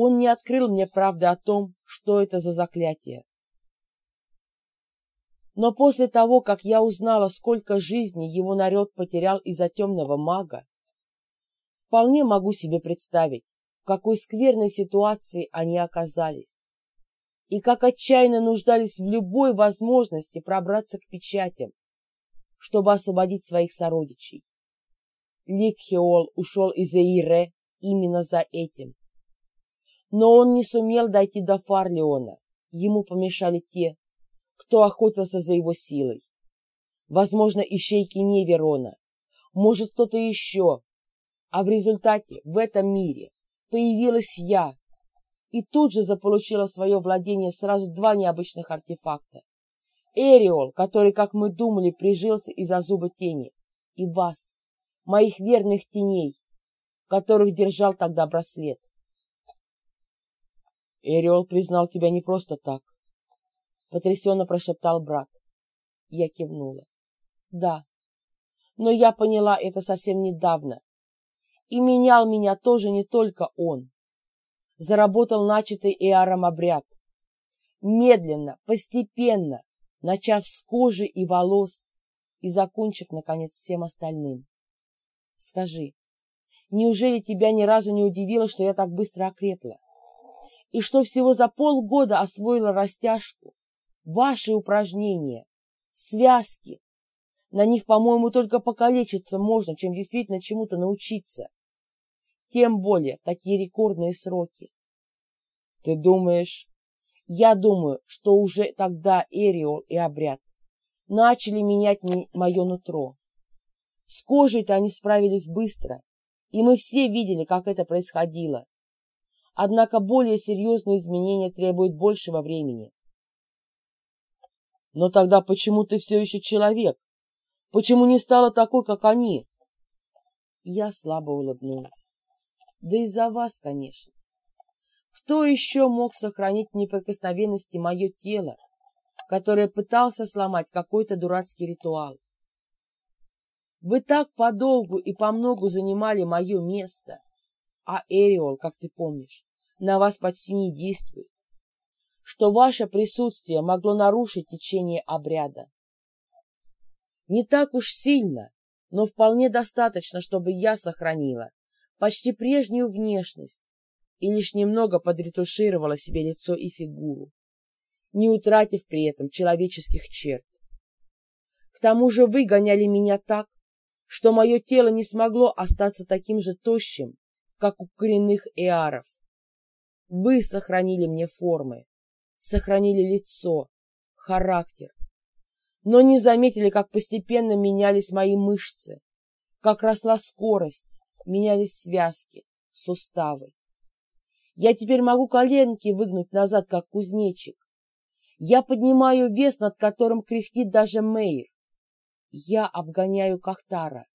Он не открыл мне правды о том, что это за заклятие. Но после того, как я узнала, сколько жизней его народ потерял из-за темного мага, вполне могу себе представить, в какой скверной ситуации они оказались и как отчаянно нуждались в любой возможности пробраться к печатям, чтобы освободить своих сородичей. Ликхеол ушел из Эйре именно за этим. Но он не сумел дойти до Фарлеона, ему помешали те, кто охотился за его силой. Возможно, ищейки не Верона, может, кто-то еще. А в результате в этом мире появилась я и тут же заполучила в свое владение сразу два необычных артефакта. Эриол, который, как мы думали, прижился из-за зуба тени, и вас, моих верных теней, которых держал тогда браслет. Эриол признал тебя не просто так, — потрясенно прошептал брат. Я кивнула. Да, но я поняла это совсем недавно. И менял меня тоже не только он. Заработал начатый Иаром обряд. Медленно, постепенно, начав с кожи и волос и закончив, наконец, всем остальным. Скажи, неужели тебя ни разу не удивило, что я так быстро окрепла? И что всего за полгода освоила растяжку, Ваши упражнения, связки. На них, по-моему, только покалечиться можно, чем действительно чему-то научиться. Тем более в такие рекордные сроки. Ты думаешь? Я думаю, что уже тогда Эриол и обряд начали менять мое нутро. С кожей-то они справились быстро, и мы все видели, как это происходило. Однако более серьезные изменения требуют большего времени. Но тогда почему ты все еще человек? Почему не стала такой, как они? Я слабо улыбнулась. Да из-за вас, конечно. Кто еще мог сохранить в неприкосновенности мое тело, которое пытался сломать какой-то дурацкий ритуал? Вы так подолгу и помногу занимали мое место, а Эриол, как ты помнишь, на вас почти не действует что ваше присутствие могло нарушить течение обряда. Не так уж сильно, но вполне достаточно, чтобы я сохранила почти прежнюю внешность и лишь немного подретушировала себе лицо и фигуру, не утратив при этом человеческих черт. К тому же вы гоняли меня так, что мое тело не смогло остаться таким же тощим, как у коренных эаров. Вы сохранили мне формы, сохранили лицо, характер, но не заметили, как постепенно менялись мои мышцы, как росла скорость, менялись связки, суставы. Я теперь могу коленки выгнуть назад, как кузнечик. Я поднимаю вес, над которым кряхтит даже Мейр. Я обгоняю Кахтара.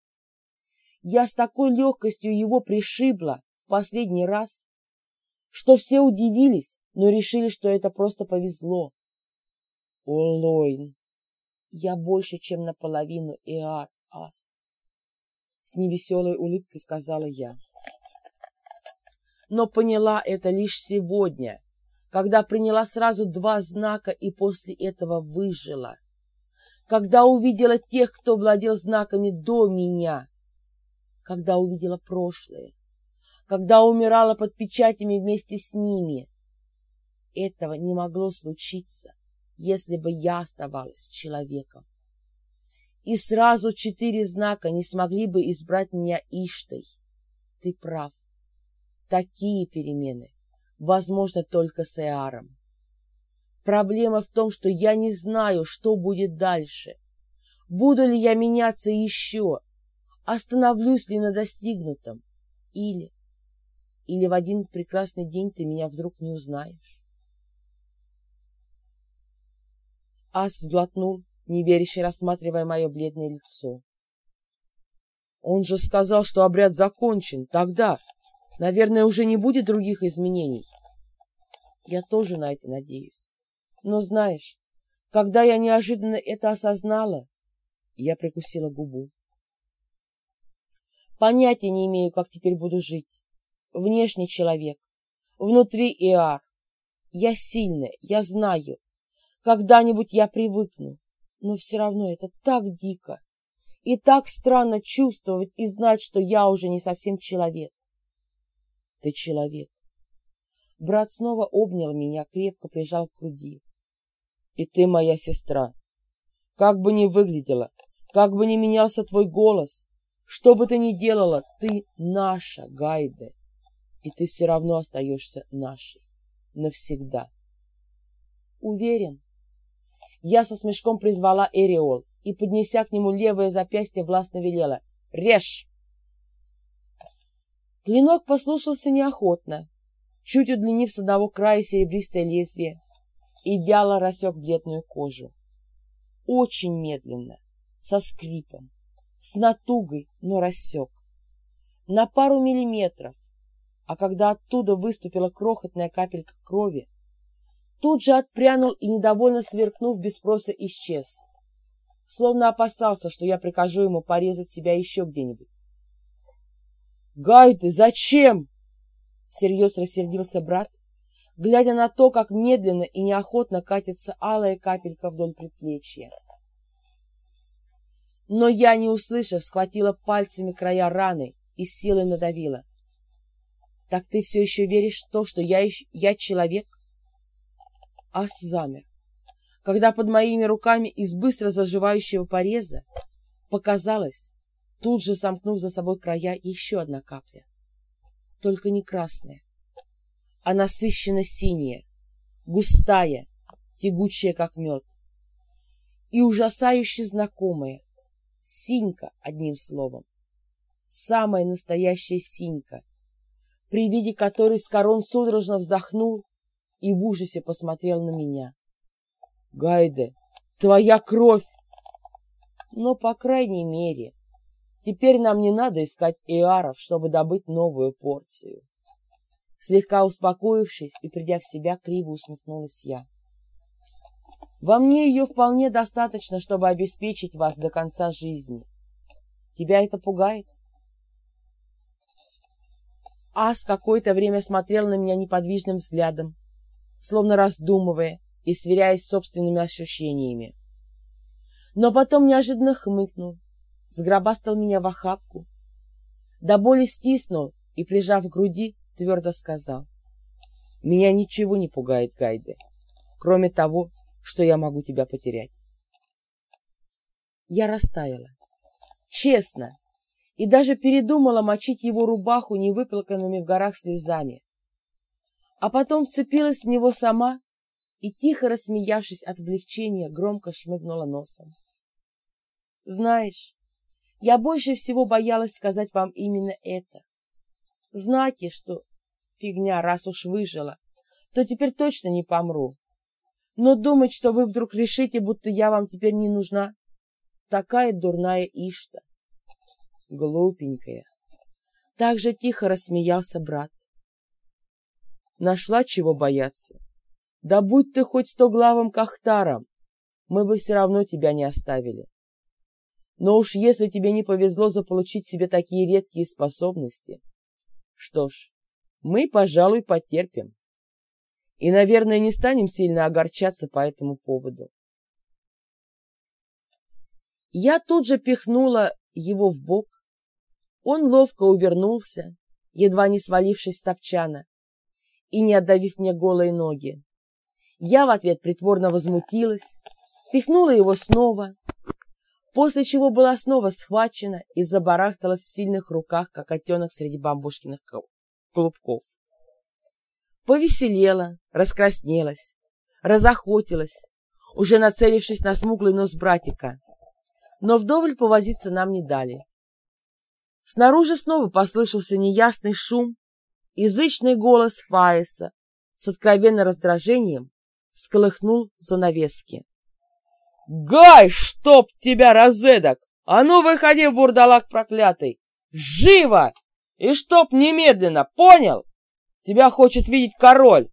Я с такой легкостью его пришибла в последний раз, что все удивились, но решили, что это просто повезло. Олойн, я больше, чем наполовину Эар Ас. С невеселой улыбкой сказала я. Но поняла это лишь сегодня, когда приняла сразу два знака и после этого выжила. Когда увидела тех, кто владел знаками до меня. Когда увидела прошлое. Когда умирала под печатями вместе с ними этого не могло случиться, если бы я оставалась человеком. И сразу четыре знака не смогли бы избрать меня Иштой. Ты прав. Такие перемены возможно только с Эаром. Проблема в том, что я не знаю, что будет дальше. Буду ли я меняться еще? Остановлюсь ли на достигнутом? Или... Или в один прекрасный день ты меня вдруг не узнаешь? Ас сглотнул, неверяще рассматривая мое бледное лицо. Он же сказал, что обряд закончен. Тогда, наверное, уже не будет других изменений. Я тоже на это надеюсь. Но знаешь, когда я неожиданно это осознала, я прикусила губу. Понятия не имею, как теперь буду жить. Внешний человек, внутри Иар. Я сильная, я знаю. Когда-нибудь я привыкну, но все равно это так дико. И так странно чувствовать и знать, что я уже не совсем человек. Ты человек. Брат снова обнял меня, крепко прижал к груди. И ты моя сестра. Как бы ни выглядела, как бы ни менялся твой голос, что бы ты ни делала, ты наша, Гайде. И ты все равно остаешься нашей. Навсегда. Уверен. Я со смешком призвала Эриол и, поднеся к нему левое запястье, властно велела «Режь!». Клинок послушался неохотно, чуть удлинив с одного края серебристое лезвие и вяло рассек бледную кожу. Очень медленно, со скрипом, с натугой, но рассек. На пару миллиметров, а когда оттуда выступила крохотная капелька крови, тут же отпрянул и, недовольно сверкнув, без спроса исчез словно опасался, что я прикажу ему порезать себя еще где-нибудь. «Гай, ты зачем?» — всерьез рассердился брат, глядя на то, как медленно и неохотно катится алая капелька вдоль предплечья. Но я, не услышав, схватила пальцами края раны и силой надавила. «Так ты все еще веришь в то, что я, я человек?» Ас замер когда под моими руками из быстро заживающего пореза показалось, тут же сомкнув за собой края, еще одна капля. Только не красная, а насыщенно синяя, густая, тягучая, как мед. И ужасающе знакомая. Синька, одним словом. Самая настоящая синька, при виде которой Скорон судорожно вздохнул и в ужасе посмотрел на меня. Гайде, твоя кровь! Но, по крайней мере, теперь нам не надо искать иаров, чтобы добыть новую порцию. Слегка успокоившись и придя в себя, криво усмехнулась я. Во мне ее вполне достаточно, чтобы обеспечить вас до конца жизни. Тебя это пугает? Ас какое-то время смотрел на меня неподвижным взглядом, словно раздумывая, и сверяясь с собственными ощущениями. Но потом неожиданно хмыкнул, сгробастал меня в охапку, до боли стиснул и, прижав к груди, твердо сказал. «Меня ничего не пугает, Гайде, кроме того, что я могу тебя потерять». Я растаяла. Честно. И даже передумала мочить его рубаху невыплаканными в горах слезами. А потом вцепилась в него сама и, тихо рассмеявшись от облегчения, громко шмыгнула носом. «Знаешь, я больше всего боялась сказать вам именно это. Знаете, что фигня, раз уж выжила, то теперь точно не помру. Но думать, что вы вдруг решите, будто я вам теперь не нужна, такая дурная ишта. Глупенькая. Так же тихо рассмеялся брат. Нашла чего бояться. Да будь ты хоть стоглавым кахтаром, мы бы все равно тебя не оставили. Но уж если тебе не повезло заполучить себе такие редкие способности, что ж, мы, пожалуй, потерпим. И, наверное, не станем сильно огорчаться по этому поводу. Я тут же пихнула его в бок. Он ловко увернулся, едва не свалившись с топчана и не отдавив мне голые ноги. Я в ответ притворно возмутилась, пихнула его снова, после чего была снова схвачена и забарахталась в сильных руках, как котенок среди бамбушкиных клубков. Повеселела, раскраснелась, разохотилась, уже нацелившись на смуглый нос братика, но вдоволь повозиться нам не дали. Снаружи снова послышался неясный шум, язычный голос Фаиса с откровенным раздражением всколыхнул занавески. «Гай, чтоб тебя, розедок! А ну, выходи, бурдалак проклятый! Живо! И чтоб немедленно, понял? Тебя хочет видеть король!»